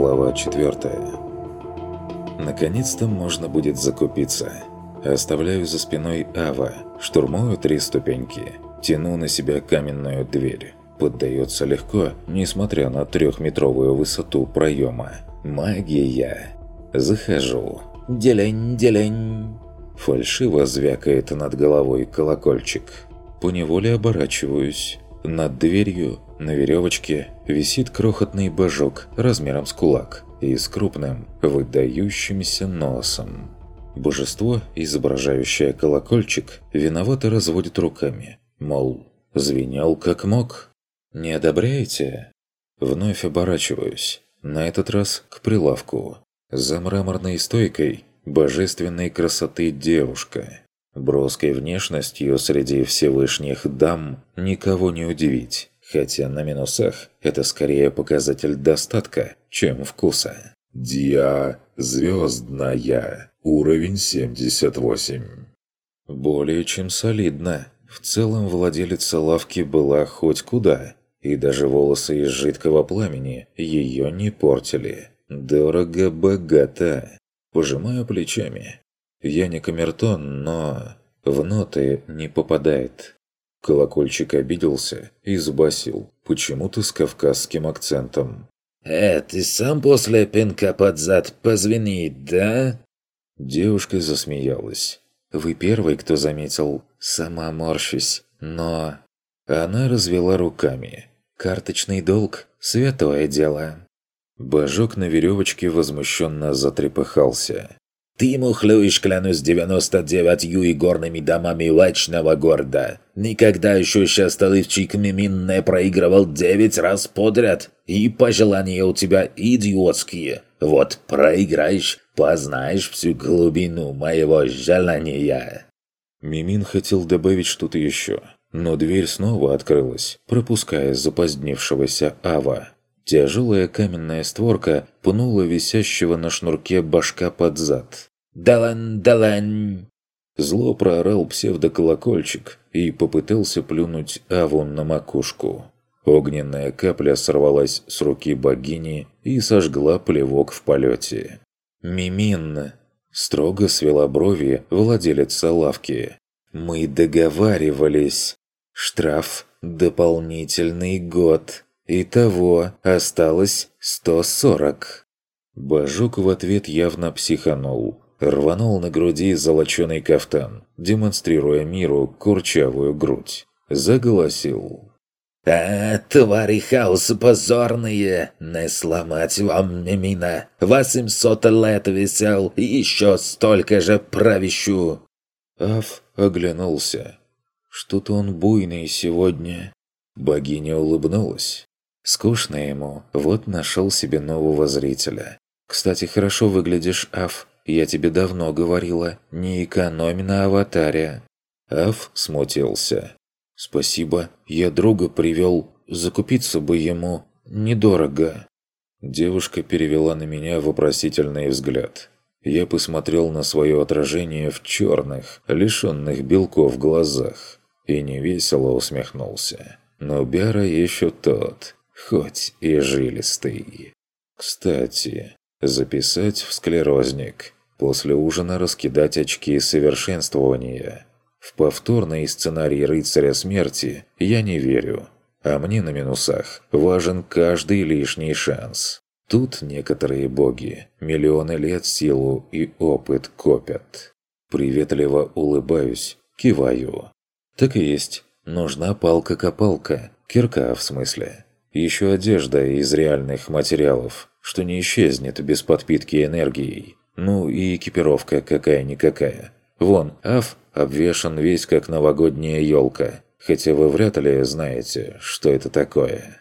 Глава 4 Наконец-то можно будет закупиться. Оставляю за спиной Ава, штурмую три ступеньки, тяну на себя каменную дверь. Поддается легко, несмотря на трехметровую высоту проема. Магия. Захожу. Делень, делень. Фальшиво звякает над головой колокольчик. Поневоле оборачиваюсь. Над дверью, на веревочке, висит крохотный божок размером с кулак и с крупным, выдающимся носом. Божество, изображающее колокольчик, виновато разводит руками, мол, звенел как мог. «Не одобряете?» Вновь оборачиваюсь, на этот раз к прилавку. За мраморной стойкой божественной красоты девушка. Броской внешностью среди всевышних дам никого не удивить, хотя на минусах это скорее показатель достатка, чем вкуса. Диа звездная. Уровень 78. Более чем солидно. В целом владелица лавки была хоть куда, и даже волосы из жидкого пламени ее не портили. Дорого-богато. Пожимаю плечами. Я не камертон, но в ноты не попадает. Колокольчик обиделся и сбасил, почему-то с кавказским акцентом. «Э, ты сам после пинка под зад позвени, да?» Девушка засмеялась. «Вы первый, кто заметил, сама морщусь, но...» Она развела руками. «Карточный долг – святое дело». Божок на веревочке возмущенно затрепыхался. Ты мухлюешь, клянусь, 99 и горными домами лачного города. Никогда еще счастливчик Мимин не проигрывал 9 раз подряд. И пожелания у тебя идиотские. Вот проиграешь, познаешь всю глубину моего желания». Мимин хотел добавить что-то еще, но дверь снова открылась, пропуская запозднившегося Ава. Тяжелая каменная створка пнула висящего на шнурке башка под зад. «Далан, далан!» Зло проорал псевдоколокольчик и попытался плюнуть Аву на макушку. Огненная капля сорвалась с руки богини и сожгла плевок в полете. «Мимин!» – строго свела брови владелица лавки. «Мы договаривались. Штраф – дополнительный год. Итого осталось 140». Божок в ответ явно психанул рванул на груди золоченый кафтан, демонстрируя миру курчавую грудь. Заголосил. «А, твари хаоса позорные! Не сломать вам мимина! Восемьсот лет висел, еще столько же правищу!» Аф оглянулся. Что-то он буйный сегодня. Богиня улыбнулась. Скучно ему, вот нашел себе нового зрителя. Кстати, хорошо выглядишь, Аф. Я тебе давно говорила, не экономь на аватаре». Аф смутился. «Спасибо, я друга привел. Закупиться бы ему недорого». Девушка перевела на меня вопросительный взгляд. Я посмотрел на свое отражение в черных, лишенных белков глазах, и невесело усмехнулся. Но Бяра еще тот, хоть и жилистый. Кстати, Записать в склерозник. После ужина раскидать очки совершенствования. В повторный сценарий рыцаря смерти я не верю. А мне на минусах важен каждый лишний шанс. Тут некоторые боги миллионы лет силу и опыт копят. Приветливо улыбаюсь, киваю. Так и есть. Нужна палка-копалка. Кирка, в смысле. Еще одежда из реальных материалов что не исчезнет без подпитки энергией. Ну и экипировка какая-никакая. Вон, Аф обвешан весь как новогодняя елка, хотя вы вряд ли знаете, что это такое.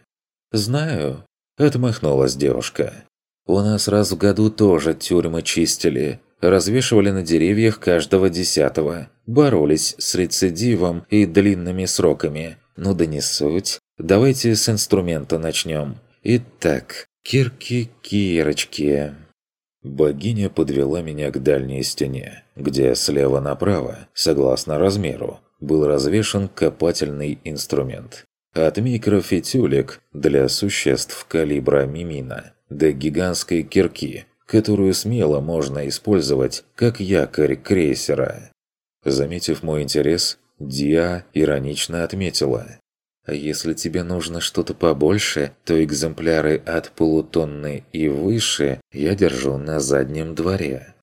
«Знаю», – отмахнулась девушка. «У нас раз в году тоже тюрьмы чистили, развешивали на деревьях каждого десятого, боролись с рецидивом и длинными сроками. Ну да не суть. Давайте с инструмента начнем. Итак, Кирки-кирочки. Богиня подвела меня к дальней стене, где слева направо, согласно размеру, был развешан копательный инструмент. От микрофитюлек для существ калибра мимина до гигантской кирки, которую смело можно использовать как якорь крейсера. Заметив мой интерес, Диа иронично отметила. «А если тебе нужно что-то побольше, то экземпляры от полутонны и выше я держу на заднем дворе».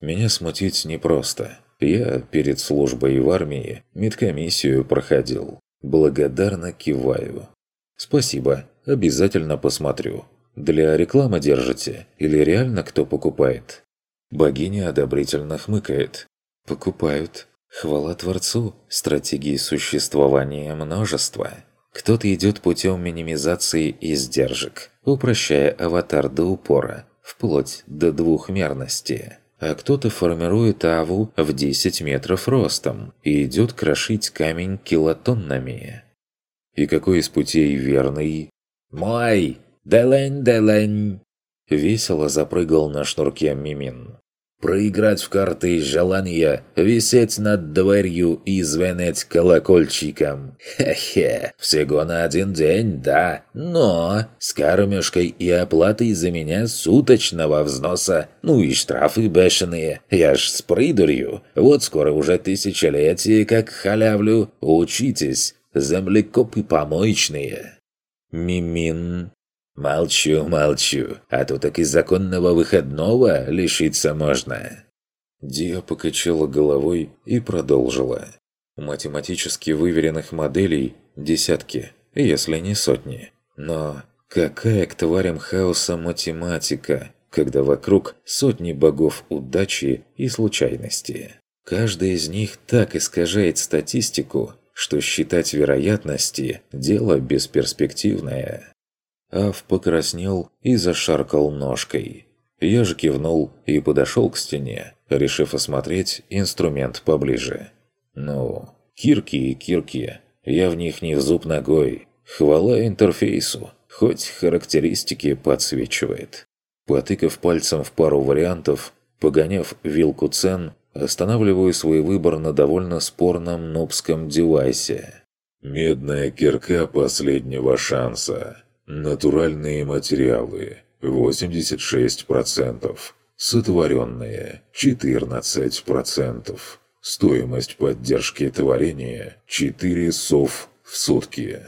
Меня смутить непросто. Я перед службой в армии медкомиссию проходил. Благодарно киваю. «Спасибо, обязательно посмотрю. Для рекламы держите или реально кто покупает?» Богиня одобрительно хмыкает. «Покупают. Хвала Творцу, стратегии существования множества. Кто-то идет путем минимизации издержек, упрощая аватар до упора, вплоть до двухмерности. А кто-то формирует аву в 10 метров ростом и идет крошить камень килотоннами. И какой из путей верный? «Мой! Делень-делень!» Весело запрыгал на шнурке Мимин. Проиграть в карты из желания, висеть над дверью и звенеть колокольчиком. Хе-хе, всего на один день, да, но с кормежкой и оплатой за меня суточного взноса, ну и штрафы бешеные. Я ж с придурью, вот скоро уже тысячелетие как халявлю. Учитесь, землекопы помоечные. Мимин «Молчу, молчу, а то так из законного выходного лишиться можно». Диа покачала головой и продолжила. Математически выверенных моделей десятки, если не сотни. Но какая к тварям хаоса математика, когда вокруг сотни богов удачи и случайности? Каждый из них так искажает статистику, что считать вероятности – дело бесперспективное. Ав покраснел и зашаркал ножкой. Я же кивнул и подошел к стене, решив осмотреть инструмент поближе. Ну, кирки и кирки, я в них не в зуб ногой. Хвала интерфейсу, хоть характеристики подсвечивает. Потыкав пальцем в пару вариантов, погоняв вилку цен, останавливаю свой выбор на довольно спорном нубском девайсе. «Медная кирка последнего шанса», Натуральные материалы – 86%. Сотворенные – 14%. Стоимость поддержки творения – 4 сов в сутки.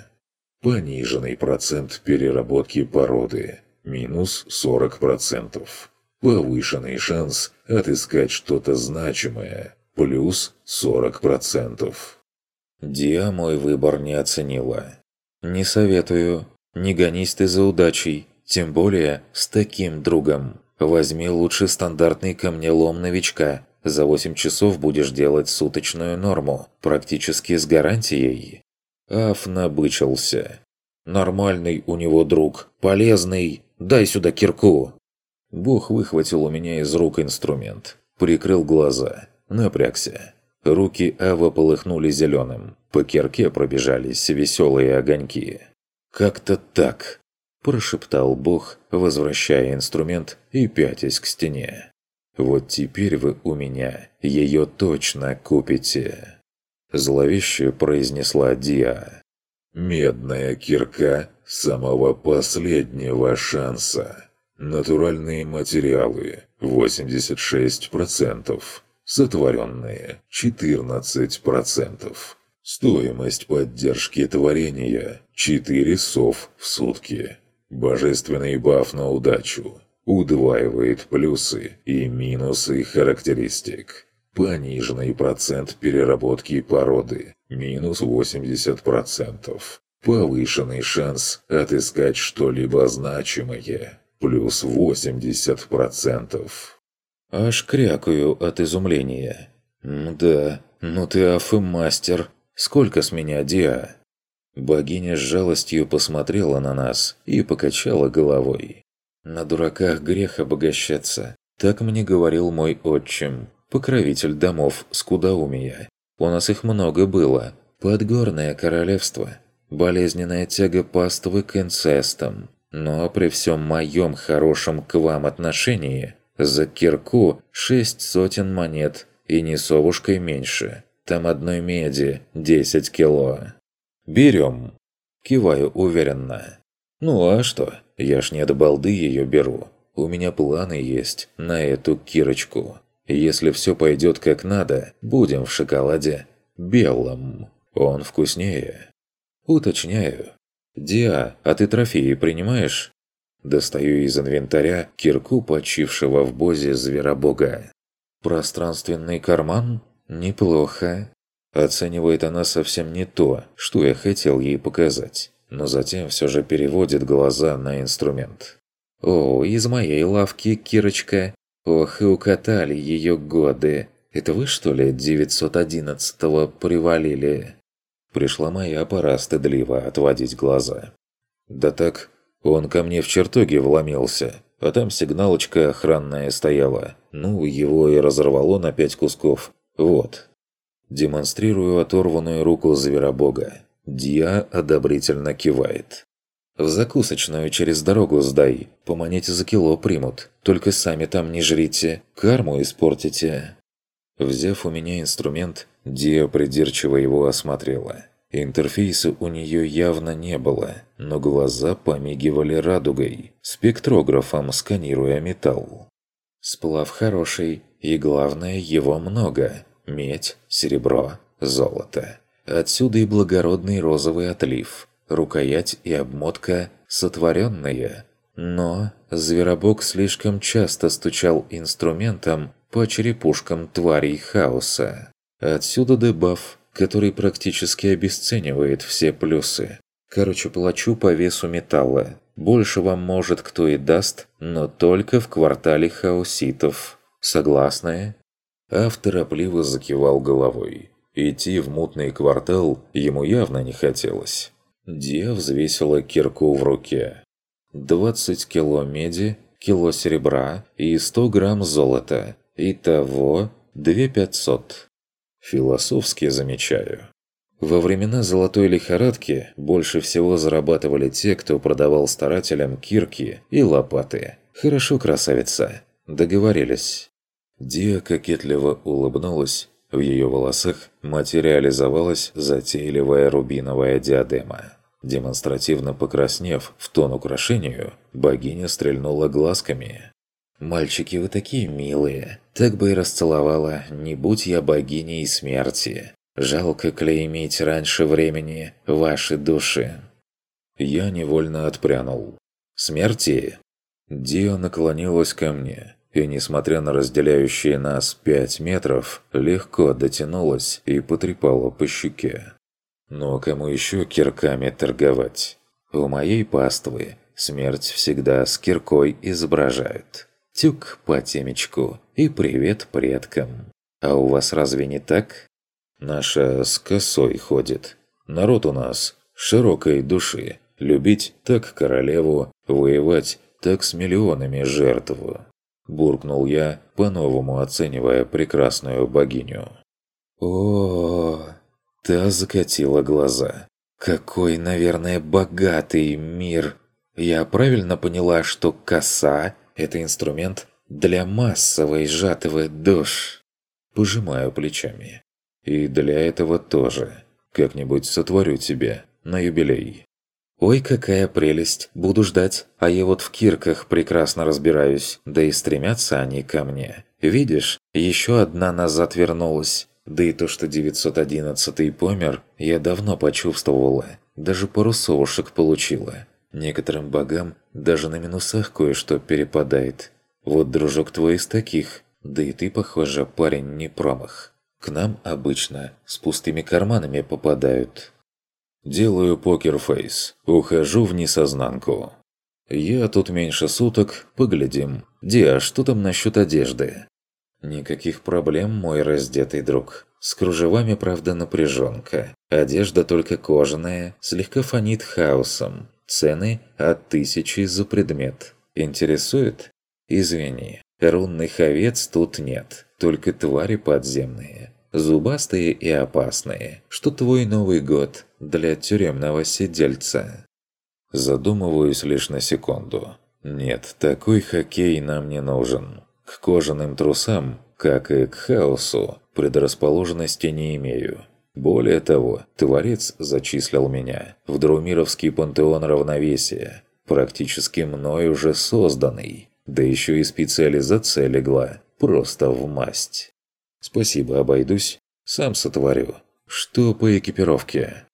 Пониженный процент переработки породы – минус 40%. Повышенный шанс отыскать что-то значимое – плюс 40%. Диа мой выбор не оценила. «Не советую. Не гонись ты за удачей, тем более с таким другом. Возьми лучше стандартный камнелом новичка. За 8 часов будешь делать суточную норму, практически с гарантией. Аф набычился. Нормальный у него друг, полезный. Дай сюда кирку. Бог выхватил у меня из рук инструмент. Прикрыл глаза. Напрягся. Руки Ава полыхнули зеленым. По кирке пробежались веселые огоньки. «Как-то так», – прошептал Бог, возвращая инструмент и пятясь к стене. «Вот теперь вы у меня ее точно купите», – зловеще произнесла Диа. «Медная кирка самого последнего шанса. Натуральные материалы – 86%. Сотворенные – 14%. Стоимость поддержки творения – 4 сов в сутки. Божественный баф на удачу. Удваивает плюсы и минусы характеристик. Пониженный процент переработки породы – минус 80%. Повышенный шанс отыскать что-либо значимое – плюс 80%. Аж крякаю от изумления. «Да, ну ты афы мастер!» Сколько с меня, Диа?» Богиня с жалостью посмотрела на нас и покачала головой. «На дураках грех обогащаться. Так мне говорил мой отчим, покровитель домов Скудаумия. У нас их много было. Подгорное королевство. Болезненная тяга паствы к инцестам. Но при всем моем хорошем к вам отношении, за кирку шесть сотен монет и не совушкой меньше. Там одной меди 10 кило. Берем. Киваю уверенно. Ну а что? Я ж не от балды ее беру. У меня планы есть на эту Кирочку. Если все пойдет как надо, будем в шоколаде белом. Он вкуснее. Уточняю. «Диа, а ты трофеи принимаешь?» Достаю из инвентаря кирку почившего в бозе зверобога. «Пространственный карман? Неплохо». Оценивает она совсем не то, что я хотел ей показать, но затем все же переводит глаза на инструмент. «О, из моей лавки, Кирочка. Ох, и укатали ее годы. Это вы, что ли, 911-го привалили?» Пришла моя пора стыдливо отводить глаза. «Да так, он ко мне в чертоге вломился, а там сигналочка охранная стояла. Ну, его и разорвало на пять кусков. Вот». Демонстрирую оторванную руку зверобога. Диа одобрительно кивает. «В закусочную через дорогу сдай. По монете за кило примут. Только сами там не жрите. Карму испортите». Взяв у меня инструмент, Диа придирчиво его осмотрела. Интерфейса у нее явно не было, но глаза помигивали радугой, спектрографом сканируя металл. Сплав хороший, и главное, его много. Медь, серебро, золото. Отсюда и благородный розовый отлив, рукоять и обмотка сотворенные. Но Зверобок слишком часто стучал инструментом по черепушкам тварей хаоса. Отсюда дебаф, который практически обесценивает все плюсы. Короче, плачу по весу металла. Больше вам может кто и даст, но только в квартале хаоситов. Согласны? Автор торопливо закивал головой. Идти в мутный квартал ему явно не хотелось. Дия взвесила кирку в руке. 20 кило меди, кило серебра и 100 грамм золота. Итого 2500. Философски замечаю. Во времена золотой лихорадки больше всего зарабатывали те, кто продавал старателям кирки и лопаты. Хорошо, красавица. Договорились. Диа кокетливо улыбнулась. В ее волосах материализовалась затейливая рубиновая диадема. Демонстративно покраснев в тон украшению, богиня стрельнула глазками. «Мальчики, вы такие милые. Так бы и расцеловала, не будь я богиней смерти. Жалко клеймить раньше времени ваши души». Я невольно отпрянул. «Смерти?» Дио наклонилась ко мне, и, несмотря на разделяющие нас пять метров, легко дотянулась и потрепала по щеке. «Ну а кому еще кирками торговать? У моей паствы смерть всегда с киркой изображают». Тюк по темечку и привет предкам. А у вас разве не так? Наша с косой ходит. Народ у нас широкой души. Любить так королеву, воевать так с миллионами жертв. Буркнул я, по-новому оценивая прекрасную богиню. О, та закатила глаза. Какой, наверное, богатый мир. Я правильно поняла, что коса это инструмент для массовой жатвы душ. Пожимаю плечами. И для этого тоже. Как-нибудь сотворю тебе на юбилей. Ой, какая прелесть. Буду ждать. А я вот в кирках прекрасно разбираюсь. Да и стремятся они ко мне. Видишь, еще одна назад вернулась. Да и то, что 911 помер, я давно почувствовала. Даже пару совушек получила. Некоторым богам даже на минусах кое-что перепадает. Вот дружок твой из таких, да и ты, похоже, парень не промах. К нам обычно с пустыми карманами попадают. Делаю покерфейс, ухожу в несознанку. Я тут меньше суток, поглядим. Диа, что там насчет одежды? Никаких проблем, мой раздетый друг. С кружевами, правда, напряженка. Одежда только кожаная, слегка фонит хаосом. Цены от тысячи за предмет. Интересует? Извини, рунных овец тут нет, только твари подземные. Зубастые и опасные, что твой Новый год для тюремного сидельца. Задумываюсь лишь на секунду. Нет, такой хоккей нам не нужен. К кожаным трусам, как и к хаосу, предрасположенности не имею. Более того, Творец зачислил меня в Друмировский пантеон равновесия, практически мной уже созданный, да еще и специализация легла просто в масть. Спасибо, обойдусь, сам сотворю. Что по экипировке?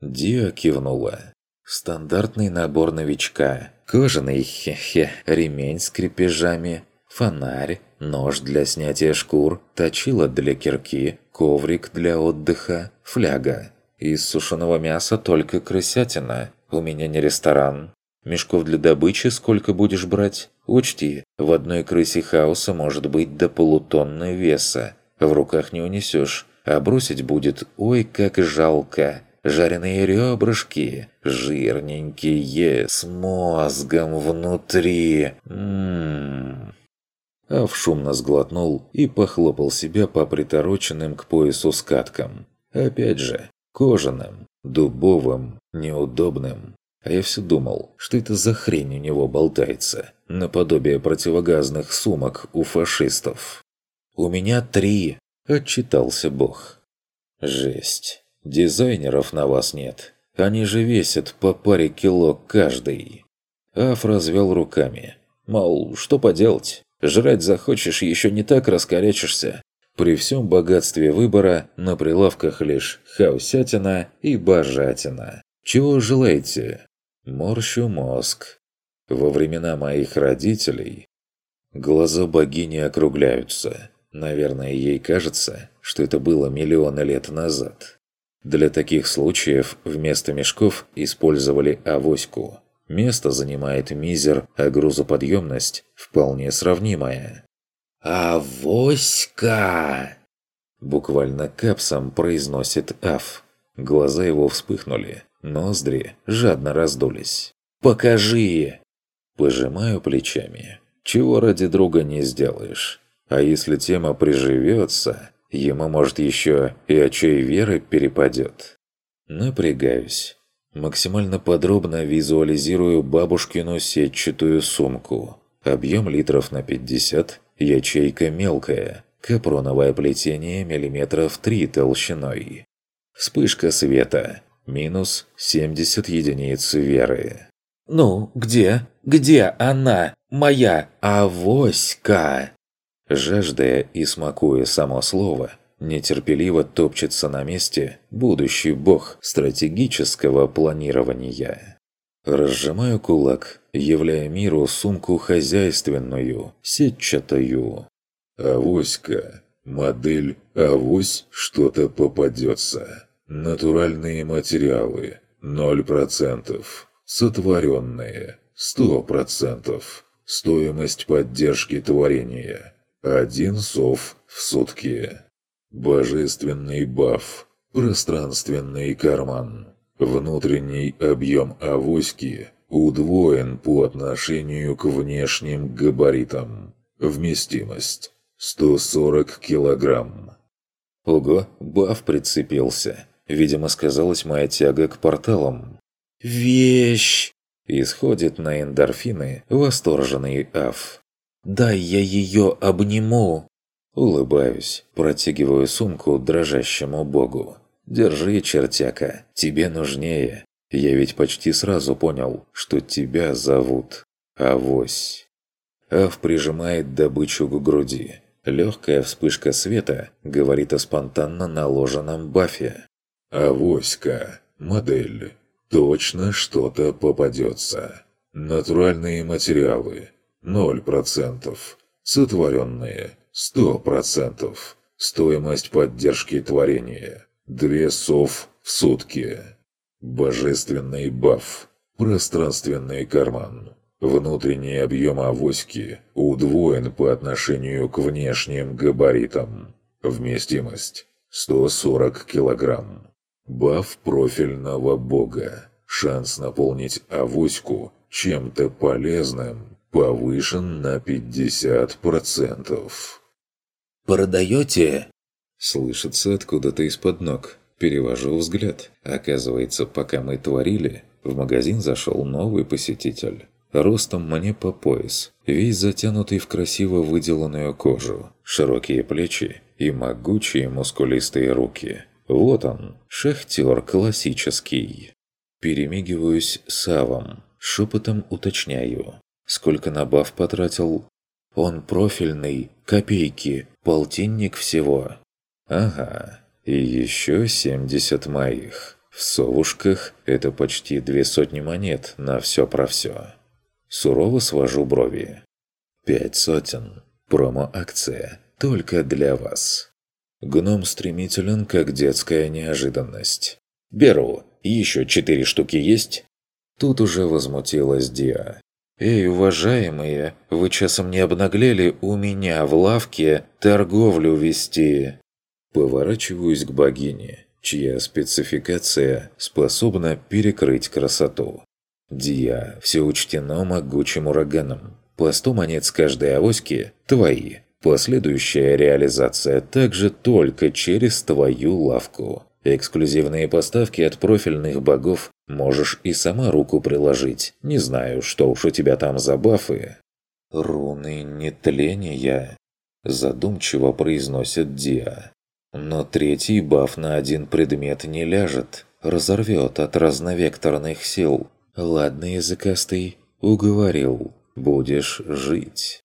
Диа кивнула. Стандартный набор новичка. Кожаный хе-хе, ремень с крепежами, фонарь, нож для снятия шкур, точило для кирки, коврик для отдыха, фляга. Из сушеного мяса только крысятина. У меня не ресторан. Мешков для добычи сколько будешь брать? Учти, в одной крысе хаоса может быть до полутонны веса. В руках не унесешь, а бросить будет ой как жалко. Жареные ребрышки, жирненькие, с мозгом внутри. Ммм. Ав шумно сглотнул и похлопал себя по притороченным к поясу скаткам. Опять же, кожаным, дубовым, неудобным. А я все думал, что это за хрень у него болтается, наподобие противогазных сумок у фашистов. «У меня три!» – отчитался Бог. «Жесть. Дизайнеров на вас нет. Они же весят по паре кило каждый». Аф развел руками. Мол, что поделать? Жрать захочешь, еще не так раскорячишься. При всем богатстве выбора на прилавках лишь хаусятина и божатина. Чего желаете? Морщу мозг. Во времена моих родителей глаза богини округляются. Наверное, ей кажется, что это было миллионы лет назад. Для таких случаев вместо мешков использовали авоську. Место занимает мизер, а грузоподъемность вполне сравнимая. «Авоська!» Буквально капсом произносит Аф. Глаза его вспыхнули. Ноздри жадно раздулись. «Покажи!» Пожимаю плечами. Чего ради друга не сделаешь. А если тема приживется, ему, может, еще и очей веры перепадет. Напрягаюсь. Максимально подробно визуализирую бабушкину сетчатую сумку. Объем литров на 50, ячейка мелкая, капроновое плетение миллиметров 3 толщиной. Вспышка света, Минус 70 единиц веры. «Ну, где? Где она? Моя авоська?» Жаждая и смакуя само слово, нетерпеливо топчется на месте будущий бог стратегического планирования. Разжимаю кулак, являя миру сумку хозяйственную, сетчатую. «Авоська. Модель «Авось что-то попадется». Натуральные материалы – 0%. Сотворенные – 100%. Стоимость поддержки творения – один сов в сутки. Божественный баф. Пространственный карман. Внутренний объем авоськи удвоен по отношению к внешним габаритам. Вместимость – 140 килограмм. Ого, баф прицепился. Видимо, сказалась моя тяга к порталам. «Вещь!» Исходит на эндорфины восторженный Аф. «Дай я ее обниму!» Улыбаюсь, протягиваю сумку дрожащему богу. «Держи, чертяка, тебе нужнее. Я ведь почти сразу понял, что тебя зовут Авось». Аф прижимает добычу к груди. Легкая вспышка света говорит о спонтанно наложенном бафе. Авоська. Модель. Точно что-то попадется. Натуральные материалы. 0%. Сотворенные. 100%. Стоимость поддержки творения. Две сов в сутки. Божественный баф. Пространственный карман. Внутренний объем авоськи удвоен по отношению к внешним габаритам. Вместимость 140 килограмм. Баф профильного бога. Шанс наполнить авоську чем-то полезным повышен на 50%. «Продаете?» Слышится откуда-то из-под ног. Перевожу взгляд. Оказывается, пока мы творили, в магазин зашел новый посетитель. Ростом мне по пояс, весь затянутый в красиво выделанную кожу, широкие плечи и могучие мускулистые руки – Вот он, шахтер классический. Перемигиваюсь с Авом, шепотом уточняю. Сколько на баф потратил? Он профильный, копейки, полтинник всего. Ага, и еще 70 моих. В совушках это почти две сотни монет на все про все. Сурово свожу брови. Пять сотен. Промо-акция. Только для вас. Гном стремителен, как детская неожиданность. «Беру. Еще четыре штуки есть?» Тут уже возмутилась Диа. «Эй, уважаемые, вы часом не обнаглели у меня в лавке торговлю вести?» Поворачиваюсь к богине, чья спецификация способна перекрыть красоту. Дия, все учтено могучим ураганом. По сто монет с каждой авоськи – твои. Последующая реализация также только через твою лавку. Эксклюзивные поставки от профильных богов можешь и сама руку приложить. Не знаю, что уж у тебя там за бафы. «Руны нетления», – задумчиво произносит Диа. «Но третий баф на один предмет не ляжет, разорвет от разновекторных сил. «Ладно, языкастый, уговорил. Будешь жить».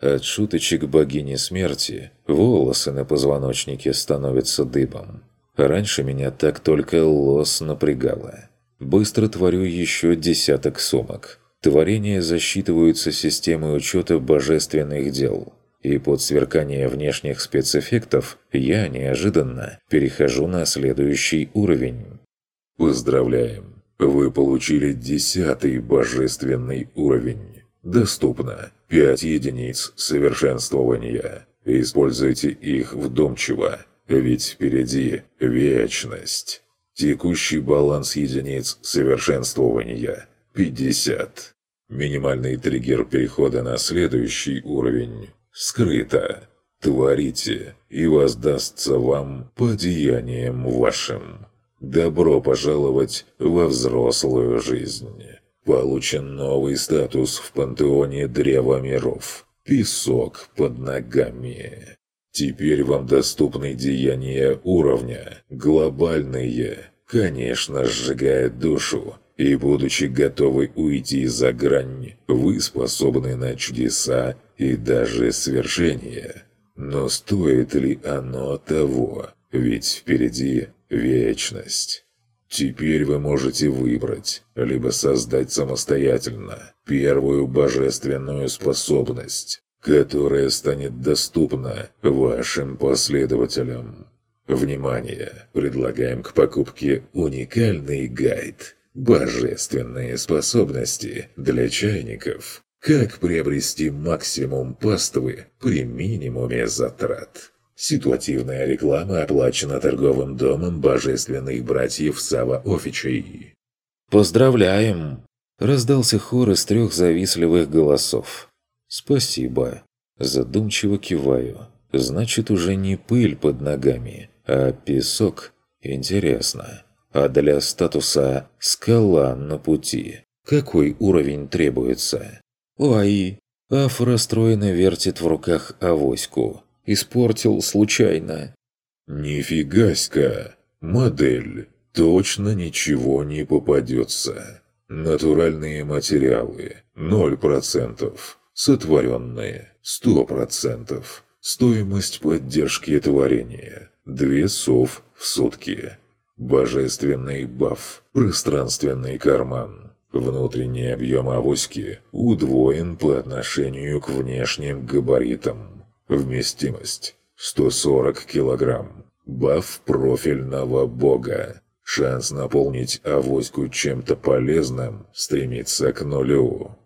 От шуточек богини смерти волосы на позвоночнике становятся дыбом. Раньше меня так только лос напрягало. Быстро творю еще десяток сумок. Творения засчитываются системой учета божественных дел. И под сверкание внешних спецэффектов я неожиданно перехожу на следующий уровень. Поздравляем! Вы получили десятый божественный уровень. Доступно 5 единиц совершенствования. Используйте их вдумчиво, ведь впереди вечность. Текущий баланс единиц совершенствования – 50. Минимальный триггер перехода на следующий уровень – скрыто. Творите, и воздастся вам по деяниям вашим. Добро пожаловать во взрослую жизнь. Получен новый статус в пантеоне Древа Миров. Песок под ногами. Теперь вам доступны деяния уровня. Глобальные. Конечно, сжигает душу. И будучи готовы уйти за грань, вы способны на чудеса и даже свершения. Но стоит ли оно того? Ведь впереди вечность. Теперь вы можете выбрать, либо создать самостоятельно первую божественную способность, которая станет доступна вашим последователям. Внимание! Предлагаем к покупке уникальный гайд «Божественные способности для чайников. Как приобрести максимум паствы при минимуме затрат». Ситуативная реклама оплачена торговым домом божественных братьев Сава Офичей. «Поздравляем!» – раздался хор из трех завистливых голосов. «Спасибо». Задумчиво киваю. «Значит, уже не пыль под ногами, а песок. Интересно. А для статуса «скала на пути» какой уровень требуется?» «Ой!» Аф расстроенно вертит в руках авоську испортил случайно». «Нифигаська! Модель! Точно ничего не попадется. Натуральные материалы – 0%. Сотворенные – 100%. Стоимость поддержки творения – 2 сов в сутки. Божественный баф, пространственный карман. Внутренний объем авоськи удвоен по отношению к внешним габаритам. Вместимость 140 килограмм. Баф профильного бога. Шанс наполнить авоську чем-то полезным стремится к нулю.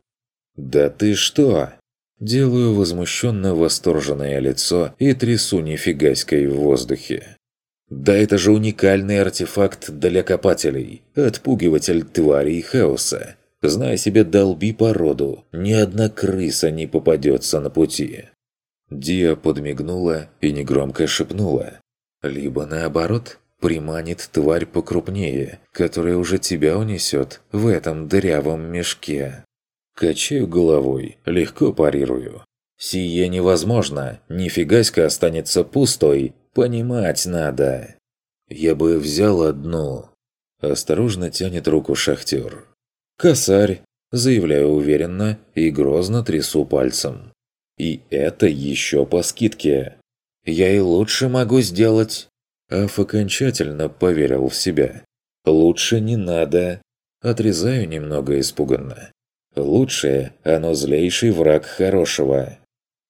«Да ты что?» Делаю возмущенно восторженное лицо и трясу нифигаськой в воздухе. «Да это же уникальный артефакт для копателей, отпугиватель тварей хаоса. Знай себе, долби породу, ни одна крыса не попадется на пути». Диа подмигнула и негромко шепнула. «Либо наоборот, приманит тварь покрупнее, которая уже тебя унесет в этом дырявом мешке». Качаю головой, легко парирую. «Сие невозможно, нифигаська останется пустой, понимать надо». Я бы взял одну. Осторожно тянет руку шахтер. Косарь, заявляю уверенно и грозно трясу пальцем. И это еще по скидке. Я и лучше могу сделать. Аф окончательно поверил в себя. Лучше не надо. Отрезаю немного испуганно. Лучшее – оно злейший враг хорошего.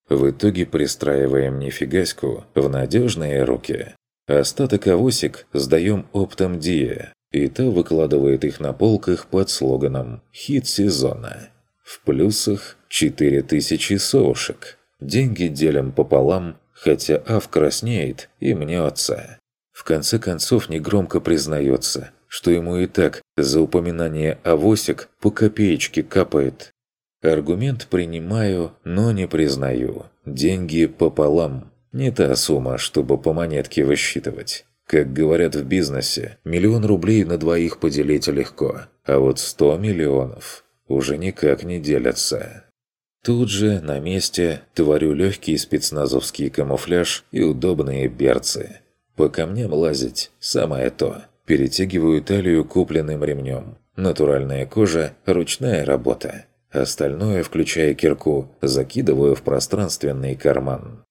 В итоге пристраиваем нефигаську в надежные руки. Остаток авосик сдаем оптом Дия, и та выкладывает их на полках под слоганом «Хит сезона». В плюсах 4000 совушек. Деньги делим пополам, хотя Ав краснеет и мнется. В конце концов негромко признается, что ему и так за упоминание авосик по копеечке капает. Аргумент принимаю, но не признаю. Деньги пополам. Не та сумма, чтобы по монетке высчитывать. Как говорят в бизнесе, миллион рублей на двоих поделить легко, а вот сто миллионов уже никак не делятся. Тут же, на месте, творю легкий спецназовский камуфляж и удобные берцы. По камням лазить – самое то. Перетягиваю талию купленным ремнем. Натуральная кожа – ручная работа. Остальное, включая кирку, закидываю в пространственный карман.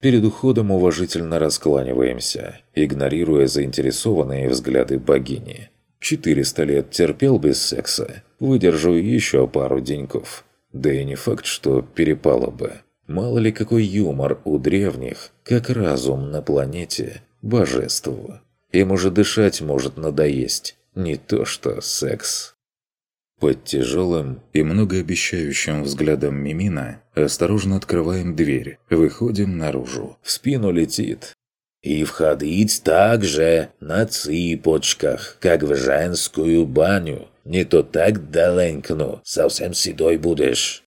Перед уходом уважительно раскланиваемся, игнорируя заинтересованные взгляды богини. 400 лет терпел без секса, выдержу еще пару деньков. Да и не факт, что перепало бы. Мало ли какой юмор у древних, как разум на планете, божеству. Им уже дышать может надоесть, не то что секс. Под тяжелым и многообещающим взглядом Мимина осторожно открываем дверь, выходим наружу. В спину летит. «И входить так же на цыпочках, как в женскую баню. Не то так доленькну, совсем седой будешь».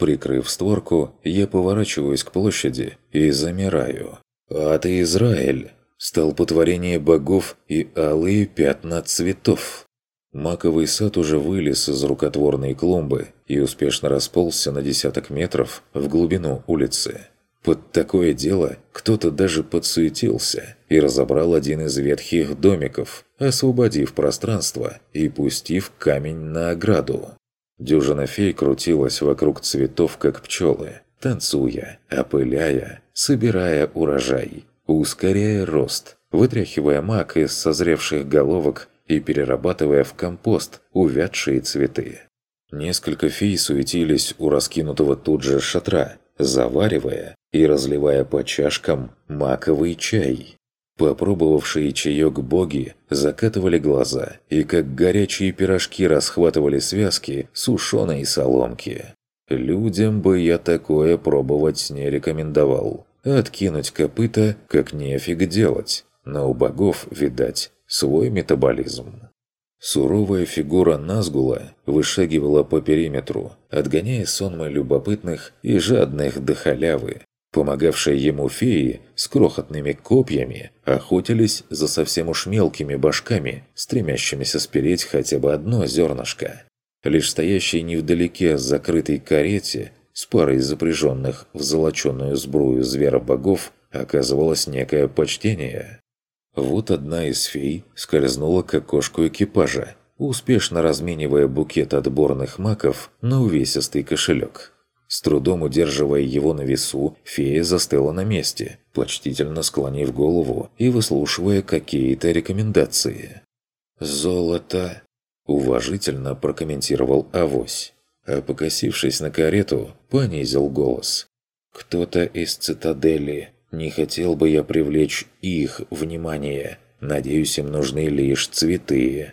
Прикрыв створку, я поворачиваюсь к площади и замираю. «А ты Израиль!» Столпотворение богов и алые пятна цветов. Маковый сад уже вылез из рукотворной клумбы и успешно расползся на десяток метров в глубину улицы. Под такое дело кто-то даже подсуетился и разобрал один из ветхих домиков, освободив пространство и пустив камень на ограду. Дюжина фей крутилась вокруг цветов, как пчелы, танцуя, опыляя, собирая урожай, ускоряя рост, вытряхивая мак из созревших головок и перерабатывая в компост увядшие цветы. Несколько фей суетились у раскинутого тут же шатра, заваривая и разливая по чашкам маковый чай. Попробовавшие чаек боги закатывали глаза и как горячие пирожки расхватывали связки сушеной соломки. Людям бы я такое пробовать не рекомендовал. Откинуть копыта как нефиг делать, но у богов, видать, свой метаболизм. Суровая фигура Назгула вышагивала по периметру, отгоняя сонмы любопытных и жадных до халявы. Помогавшие ему феи с крохотными копьями охотились за совсем уж мелкими башками, стремящимися спереть хотя бы одно зернышко. Лишь стоящий невдалеке закрытой карете с парой запряженных в золоченую сбрую зверобогов оказывалось некое почтение. Вот одна из фей скользнула к окошку экипажа, успешно разменивая букет отборных маков на увесистый кошелек. С трудом удерживая его на весу, фея застыла на месте, почтительно склонив голову и выслушивая какие-то рекомендации. «Золото!» – уважительно прокомментировал Авось, а покосившись на карету, понизил голос. «Кто-то из цитадели не хотел бы я привлечь их внимание. Надеюсь, им нужны лишь цветы.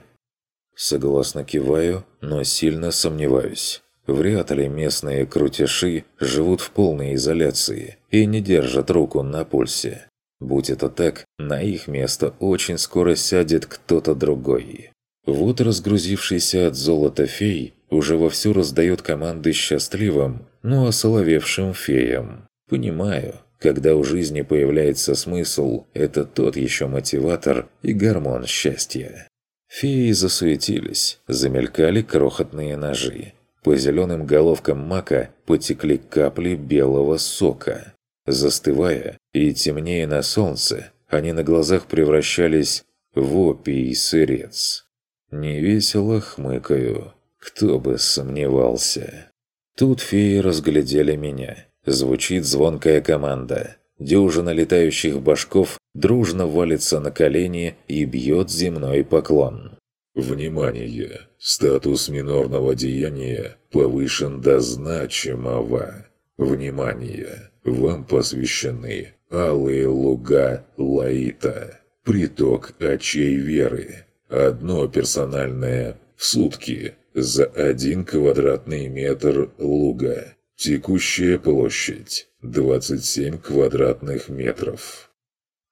Согласно киваю, но сильно сомневаюсь. Вряд ли местные крутиши живут в полной изоляции и не держат руку на пульсе. Будь это так, на их место очень скоро сядет кто-то другой. Вот разгрузившийся от золота фей уже вовсю раздает команды счастливым, но осоловевшим феям. Понимаю, когда у жизни появляется смысл, это тот еще мотиватор и гормон счастья. Феи засуетились, замелькали крохотные ножи. По зеленым головкам мака потекли капли белого сока. Застывая и темнее на солнце, они на глазах превращались вопий сырец. Невесело хмыкаю. Кто бы сомневался. Тут феи разглядели меня. Звучит звонкая команда. Дюжина летающих башков дружно валится на колени и бьет земной поклон. Внимание! Статус минорного деяния повышен до значимого. Внимание! Вам посвящены алые луга Лаита, приток очей веры. Одно персональное в сутки за один квадратный метр луга. Текущая площадь – 27 квадратных метров.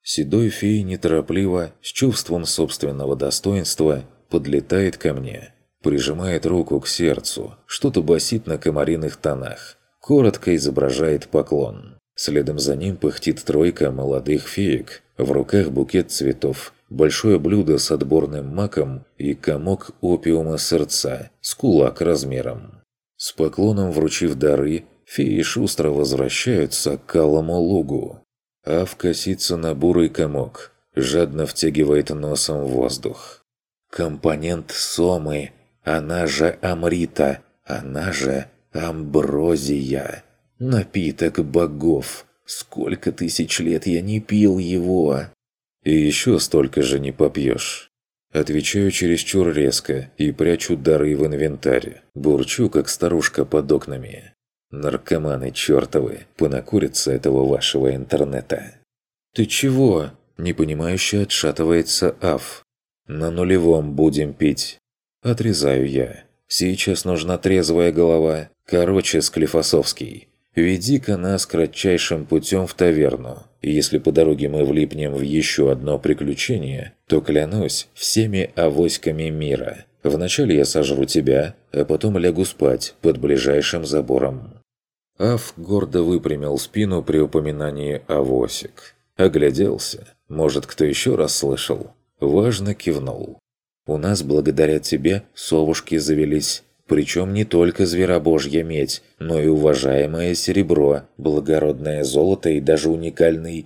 Седой фей неторопливо, с чувством собственного достоинства, подлетает ко мне, прижимает руку к сердцу, что-то басит на комариных тонах, коротко изображает поклон. Следом за ним пыхтит тройка молодых феек, в руках букет цветов, большое блюдо с отборным маком и комок опиума сердца с кулак размером. С поклоном вручив дары, феи шустро возвращаются к алому лугу. Ав косится на бурый комок, жадно втягивает носом воздух. Компонент Сомы, она же Амрита, она же Амброзия. Напиток богов. Сколько тысяч лет я не пил его. И еще столько же не попьешь. Отвечаю чересчур резко и прячу дары в инвентарь. Бурчу, как старушка под окнами. Наркоманы чертовы, понакурятся этого вашего интернета. «Ты чего?» – непонимающе отшатывается Аф. «На нулевом будем пить». Отрезаю я. Сейчас нужна трезвая голова. Короче, Склифосовский. Веди-ка нас кратчайшим путем в таверну. И если по дороге мы влипнем в еще одно приключение, то клянусь всеми авоськами мира. Вначале я сожру тебя, а потом лягу спать под ближайшим забором. Аф гордо выпрямил спину при упоминании авосик. Огляделся. Может, кто еще раз слышал? Важно кивнул. «У нас благодаря тебе совушки завелись. Причем не только зверобожья медь, но и уважаемое серебро, благородное золото и даже уникальный...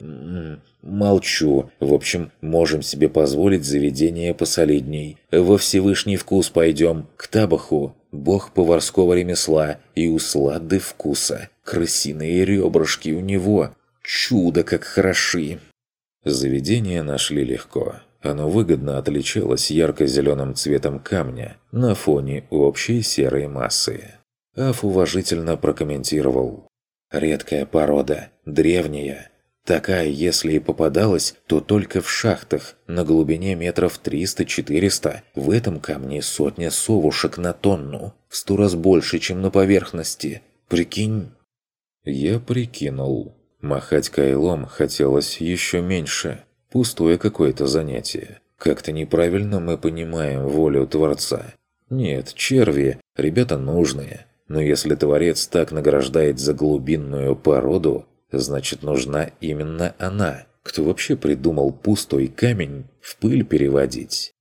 Молчу. В общем, можем себе позволить заведение посолидней. Во Всевышний вкус пойдем, к табаху. Бог поварского ремесла и услады вкуса. Крысиные ребрышки у него. Чудо как хороши. Заведение нашли легко. Оно выгодно отличалось ярко-зеленым цветом камня на фоне общей серой массы. Аф уважительно прокомментировал. «Редкая порода, древняя. Такая, если и попадалась, то только в шахтах, на глубине метров 300-400. В этом камне сотня совушек на тонну, в сто раз больше, чем на поверхности. Прикинь?» Я прикинул. Махать кайлом хотелось еще меньше. Пустое какое-то занятие. Как-то неправильно мы понимаем волю Творца. Нет, черви – ребята нужные. Но если Творец так награждает за глубинную породу, значит нужна именно она. Кто вообще придумал пустой камень в пыль переводить?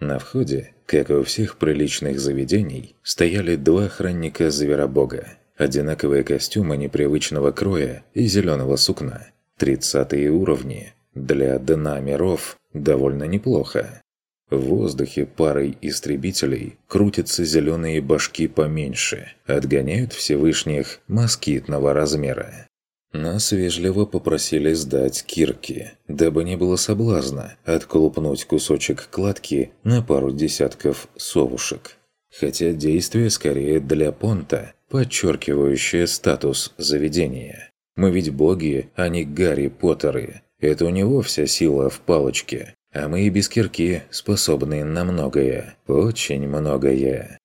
На входе, как и у всех приличных заведений, стояли два охранника Зверобога. Одинаковые костюмы непривычного кроя и зеленого сукна. Тридцатые уровни. Для дна миров довольно неплохо. В воздухе парой истребителей крутятся зеленые башки поменьше, отгоняют Всевышних москитного размера. Нас вежливо попросили сдать кирки, дабы не было соблазна отколупнуть кусочек кладки на пару десятков совушек. Хотя действие скорее для понта, подчеркивающее статус заведения. Мы ведь боги, а не Гарри Поттеры, это у него вся сила в палочке, а мы и без кирки способны на многое, очень многое.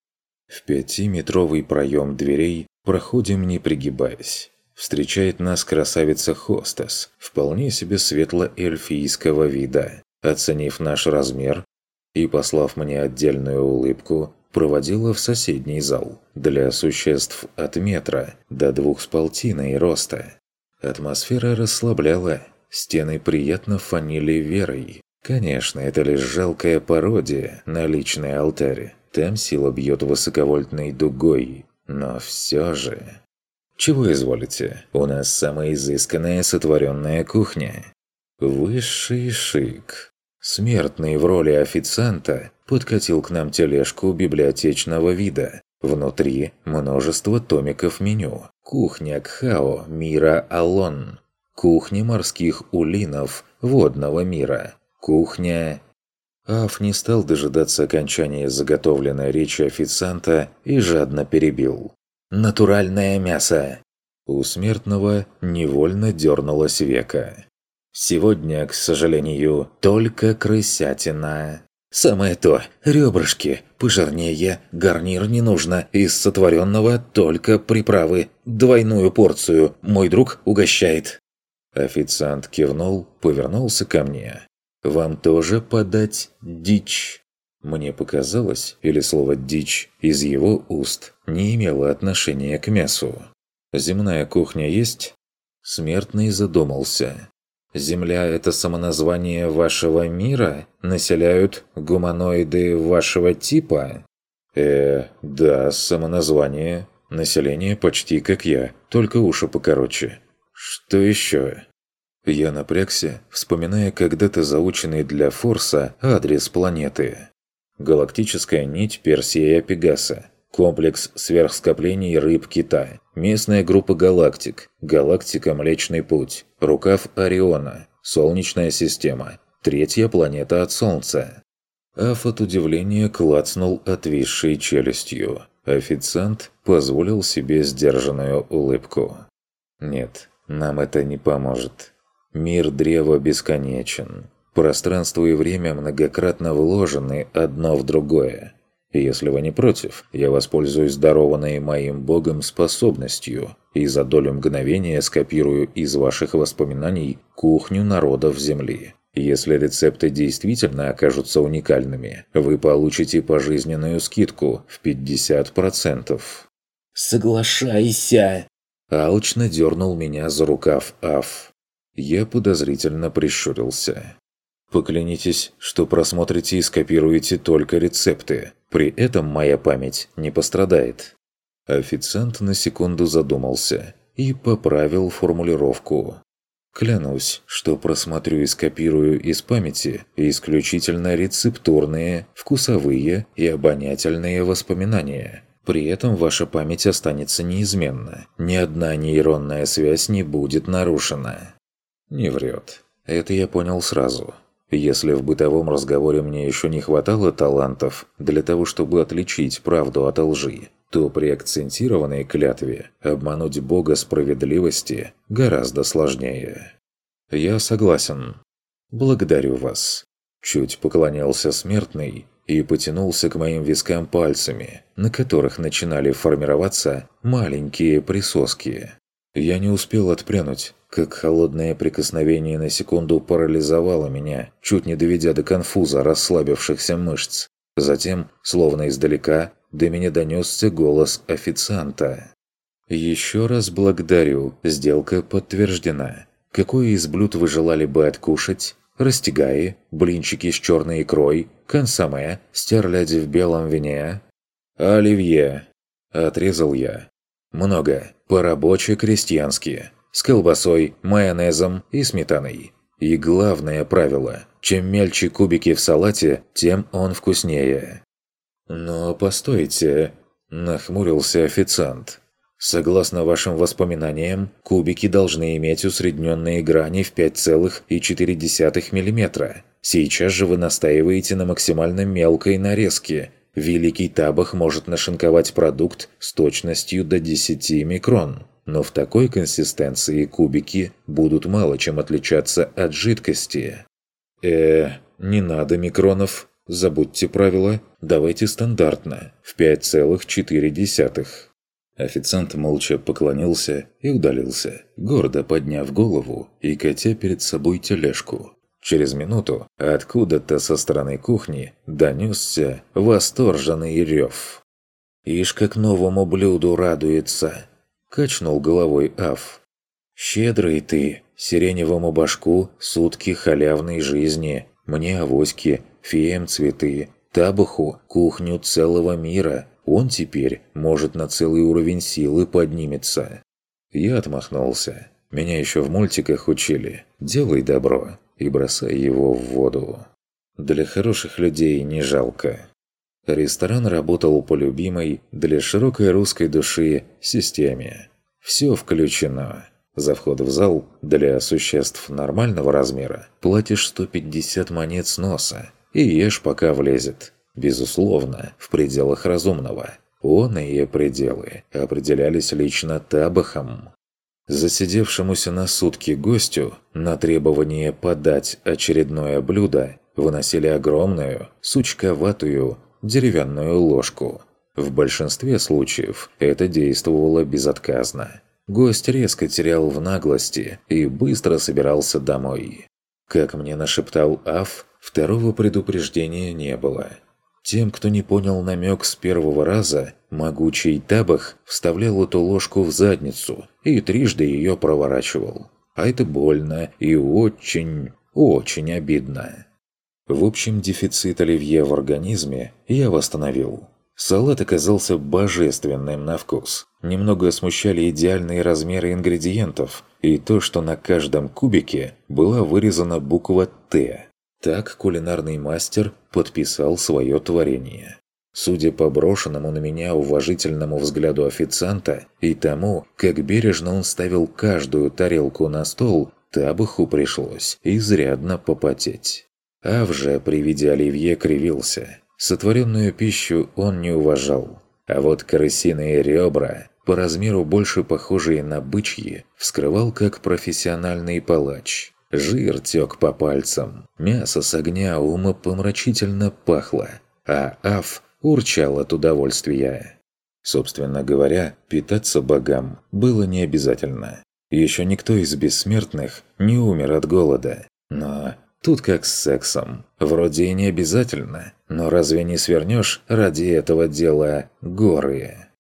В пятиметровый проем дверей проходим не пригибаясь. Встречает нас красавица Хостес, вполне себе светло-эльфийского вида. Оценив наш размер и послав мне отдельную улыбку, проводила в соседний зал для существ от метра до двух с полтиной роста. Атмосфера расслабляла, Стены приятно фанили верой. Конечно, это лишь жалкая пародия на личный алтарь. Там сила бьет высоковольтной дугой. Но все же... Чего изволите? У нас самая изысканная сотворенная кухня. Высший шик. Смертный в роли официанта подкатил к нам тележку библиотечного вида. Внутри множество томиков меню. Кухня Кхао мира Алон. Кухня морских улинов водного мира. Кухня... Аф не стал дожидаться окончания заготовленной речи официанта и жадно перебил. «Натуральное мясо!» У смертного невольно дернулось века. «Сегодня, к сожалению, только крысятина. Самое то, ребрышки, пожирнее, гарнир не нужно, из сотворенного только приправы. Двойную порцию мой друг угощает». Официант кивнул, повернулся ко мне. «Вам тоже подать дичь?» Мне показалось, или слово «дичь» из его уст не имело отношения к мясу. «Земная кухня есть?» Смертный задумался. «Земля – это самоназвание вашего мира? Населяют гуманоиды вашего типа?» «Э, да, самоназвание. Население почти как я, только уши покороче. Что еще?» Я напрягся, вспоминая когда-то заученный для Форса адрес планеты. Галактическая нить Персея Пегаса. Комплекс сверхскоплений рыб Кита. Местная группа галактик. Галактика Млечный Путь. Рукав Ориона. Солнечная система. Третья планета от Солнца. Аф от удивления клацнул отвисшей челюстью. Официант позволил себе сдержанную улыбку. «Нет, нам это не поможет. Мир древа бесконечен. Пространство и время многократно вложены одно в другое. Если вы не против, я воспользуюсь дарованной моим богом способностью и за долю мгновения скопирую из ваших воспоминаний кухню народов Земли. Если рецепты действительно окажутся уникальными, вы получите пожизненную скидку в 50%. «Соглашайся!» Алчно дернул меня за рукав Аф. Я подозрительно прищурился. «Поклянитесь, что просмотрите и скопируете только рецепты. При этом моя память не пострадает». Официант на секунду задумался и поправил формулировку. «Клянусь, что просмотрю и скопирую из памяти исключительно рецептурные, вкусовые и обонятельные воспоминания». При этом ваша память останется неизменна. Ни одна нейронная связь не будет нарушена. Не врет. Это я понял сразу. Если в бытовом разговоре мне еще не хватало талантов для того, чтобы отличить правду от лжи, то при акцентированной клятве обмануть Бога справедливости гораздо сложнее. Я согласен. Благодарю вас. Чуть поклонялся смертный и потянулся к моим вискам пальцами, на которых начинали формироваться маленькие присоски. Я не успел отпрянуть, как холодное прикосновение на секунду парализовало меня, чуть не доведя до конфуза расслабившихся мышц. Затем, словно издалека, до меня донесся голос официанта. «Еще раз благодарю, сделка подтверждена. Какое из блюд вы желали бы откушать? Растягаи, блинчики с черной икрой, консоме, стерляди в белом вине?» «Оливье», – отрезал я. «Много, по-рабоче-крестьянски» с колбасой, майонезом и сметаной. И главное правило – чем мельче кубики в салате, тем он вкуснее. «Но постойте», – нахмурился официант. «Согласно вашим воспоминаниям, кубики должны иметь усредненные грани в 5,4 мм. Сейчас же вы настаиваете на максимально мелкой нарезке. Великий Табах может нашинковать продукт с точностью до 10 микрон но в такой консистенции кубики будут мало чем отличаться от жидкости. Э, не надо микронов, забудьте правила, давайте стандартно, в 5,4. Официант молча поклонился и удалился, гордо подняв голову и катя перед собой тележку. Через минуту откуда-то со стороны кухни донесся восторженный рев. «Ишь, как новому блюду радуется!» Качнул головой Аф. «Щедрый ты, сиреневому башку, сутки халявной жизни, мне авоськи, феям цветы, табуху, кухню целого мира. Он теперь может на целый уровень силы поднимется». Я отмахнулся. Меня еще в мультиках учили «делай добро» и бросай его в воду. Для хороших людей не жалко. Ресторан работал по любимой для широкой русской души системе. Все включено. За вход в зал для существ нормального размера платишь 150 монет с носа и ешь пока влезет. Безусловно, в пределах разумного. Он и ее пределы определялись лично табахом. Засидевшемуся на сутки гостю на требование подать очередное блюдо выносили огромную, сучковатую деревянную ложку. В большинстве случаев это действовало безотказно. Гость резко терял в наглости и быстро собирался домой. Как мне нашептал Аф, второго предупреждения не было. Тем, кто не понял намек с первого раза, могучий табах вставлял эту ложку в задницу и трижды ее проворачивал. А это больно и очень, очень обидно. В общем, дефицит оливье в организме я восстановил. Салат оказался божественным на вкус. Немного смущали идеальные размеры ингредиентов и то, что на каждом кубике была вырезана буква «Т». Так кулинарный мастер подписал свое творение. Судя по брошенному на меня уважительному взгляду официанта и тому, как бережно он ставил каждую тарелку на стол, Табуху пришлось изрядно попотеть. Ав же при виде оливье кривился. Сотворенную пищу он не уважал. А вот крысиные ребра, по размеру больше похожие на бычьи, вскрывал как профессиональный палач. Жир тек по пальцам, мясо с огня умопомрачительно пахло, а Аф урчал от удовольствия. Собственно говоря, питаться богам было не обязательно. Еще никто из бессмертных не умер от голода. Но тут как с сексом. Вроде и не обязательно, но разве не свернешь ради этого дела горы?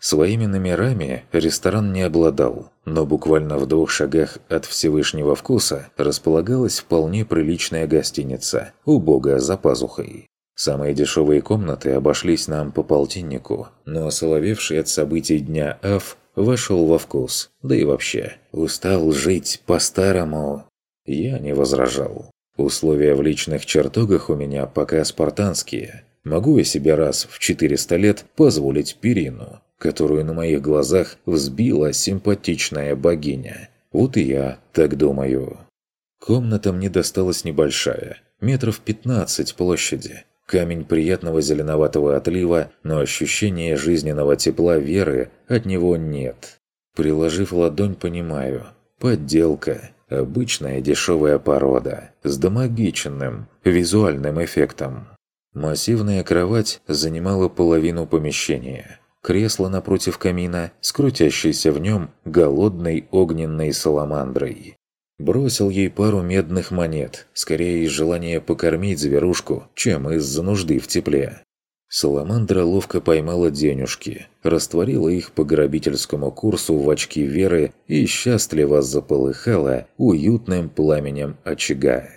Своими номерами ресторан не обладал, но буквально в двух шагах от Всевышнего Вкуса располагалась вполне приличная гостиница, убогая за пазухой. Самые дешевые комнаты обошлись нам по полтиннику, но осоловевший от событий дня Аф вошел во вкус, да и вообще, устал жить по-старому. Я не возражал. Условия в личных чертогах у меня пока спартанские. Могу я себе раз в 400 лет позволить перину, которую на моих глазах взбила симпатичная богиня. Вот и я так думаю. Комната мне досталась небольшая, метров 15 площади. Камень приятного зеленоватого отлива, но ощущения жизненного тепла веры от него нет. Приложив ладонь, понимаю. Подделка. Обычная дешевая порода. С домагиченным визуальным эффектом. Массивная кровать занимала половину помещения кресло напротив камина с крутящейся в нем голодной огненной саламандрой. Бросил ей пару медных монет, скорее из желания покормить зверушку, чем из-за нужды в тепле. Саламандра ловко поймала денежки, растворила их по грабительскому курсу в очки веры и счастливо заполыхала уютным пламенем очага.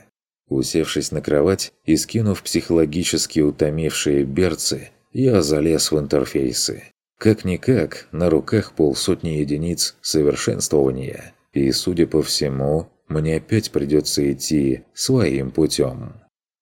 Усевшись на кровать и скинув психологически утомившие берцы, я залез в интерфейсы. Как-никак, на руках полсотни единиц совершенствования. И, судя по всему, мне опять придется идти своим путем.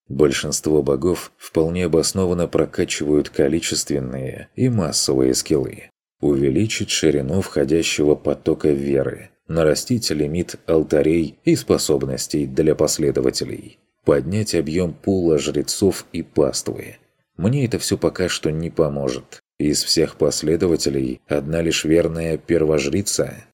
Большинство богов вполне обоснованно прокачивают количественные и массовые скиллы. Увеличить ширину входящего потока веры, нарастить лимит алтарей и способностей для последователей, поднять объем пула жрецов и паствы. Мне это все пока что не поможет. Из всех последователей одна лишь верная первожрица.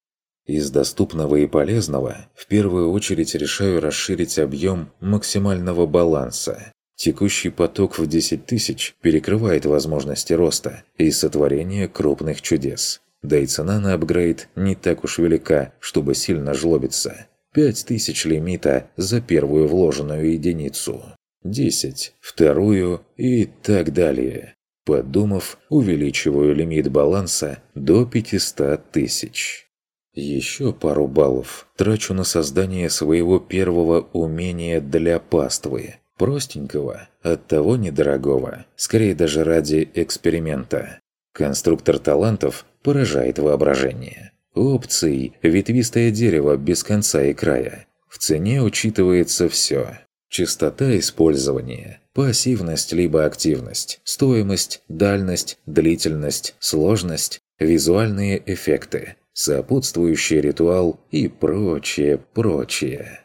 Из доступного и полезного в первую очередь решаю расширить объем максимального баланса. Текущий поток в 10 тысяч перекрывает возможности роста и сотворения крупных чудес. Да и цена на апгрейд не так уж велика, чтобы сильно жлобиться. 5000 лимита за первую вложенную единицу. 10, вторую и так далее. Подумав, увеличиваю лимит баланса до 500 тысяч. Еще пару баллов трачу на создание своего первого умения для паствы. Простенького, оттого недорогого, скорее даже ради эксперимента. Конструктор талантов поражает воображение. Опций – ветвистое дерево без конца и края. В цене учитывается все. Частота использования, пассивность либо активность, стоимость, дальность, длительность, сложность, визуальные эффекты, сопутствующий ритуал и прочее, прочее.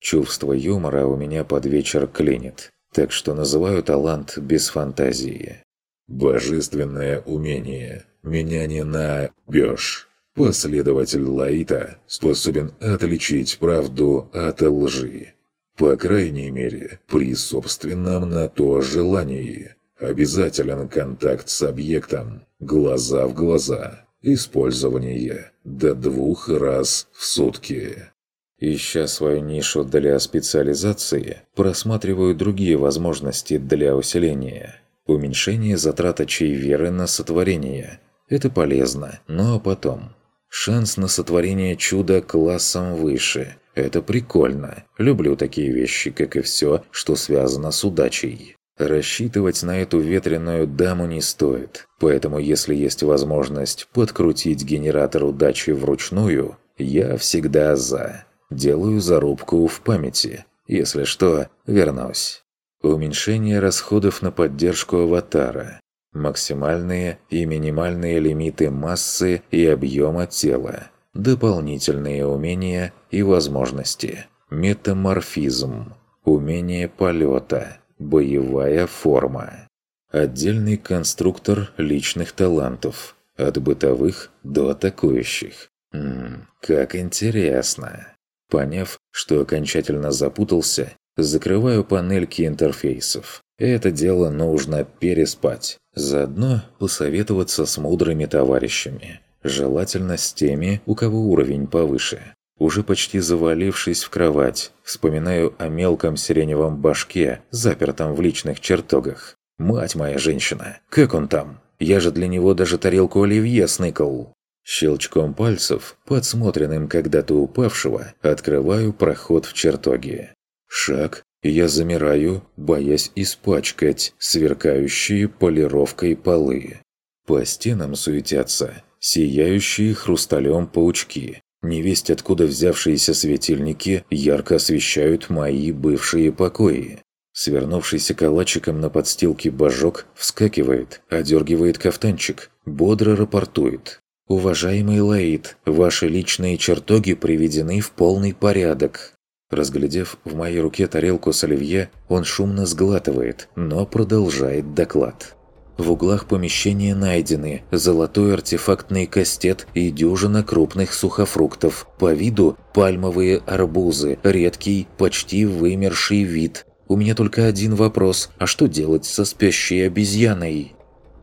Чувство юмора у меня под вечер клинит, так что называю талант без фантазии. Божественное умение. Меня не набешь. Последователь Лаита способен отличить правду от лжи. По крайней мере, при собственном на то желании. Обязателен контакт с объектом, глаза в глаза. Использование до двух раз в сутки. Ища свою нишу для специализации, просматриваю другие возможности для усиления. Уменьшение затрат очей веры на сотворение. Это полезно, но потом. Шанс на сотворение чуда классом выше. Это прикольно. Люблю такие вещи, как и все, что связано с удачей. Рассчитывать на эту ветреную даму не стоит, поэтому если есть возможность подкрутить генератор удачи вручную, я всегда за. Делаю зарубку в памяти. Если что, вернусь. Уменьшение расходов на поддержку аватара. Максимальные и минимальные лимиты массы и объема тела. Дополнительные умения и возможности. Метаморфизм. Умение полета. Боевая форма. Отдельный конструктор личных талантов. От бытовых до атакующих. Ммм, как интересно. Поняв, что окончательно запутался, закрываю панельки интерфейсов. Это дело нужно переспать. Заодно посоветоваться с мудрыми товарищами. Желательно с теми, у кого уровень повыше. Уже почти завалившись в кровать, вспоминаю о мелком сиреневом башке, запертом в личных чертогах. «Мать моя женщина! Как он там? Я же для него даже тарелку оливье сныкал!» Щелчком пальцев, подсмотренным когда-то упавшего, открываю проход в чертоге. Шаг, и я замираю, боясь испачкать сверкающие полировкой полы. По стенам суетятся сияющие хрусталем паучки. Невесть откуда взявшиеся светильники ярко освещают мои бывшие покои. Свернувшийся калачиком на подстилке божок вскакивает, одергивает кафтанчик, бодро рапортует. «Уважаемый Лаид, ваши личные чертоги приведены в полный порядок». Разглядев в моей руке тарелку с оливье, он шумно сглатывает, но продолжает доклад. В углах помещения найдены золотой артефактный кастет и дюжина крупных сухофруктов. По виду пальмовые арбузы, редкий, почти вымерший вид. У меня только один вопрос, а что делать со спящей обезьяной?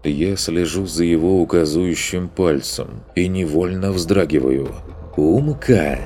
Я слежу за его указующим пальцем и невольно вздрагиваю. «Умка!»